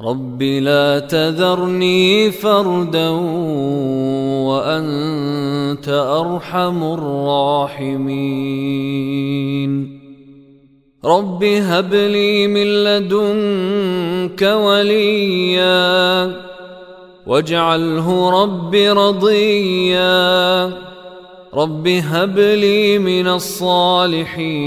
رب لا تذرني فردا وانت ارحم الراحمين رب هب لي من لدنك وليا واجعله رب رضيا رب هب لي من الصالحين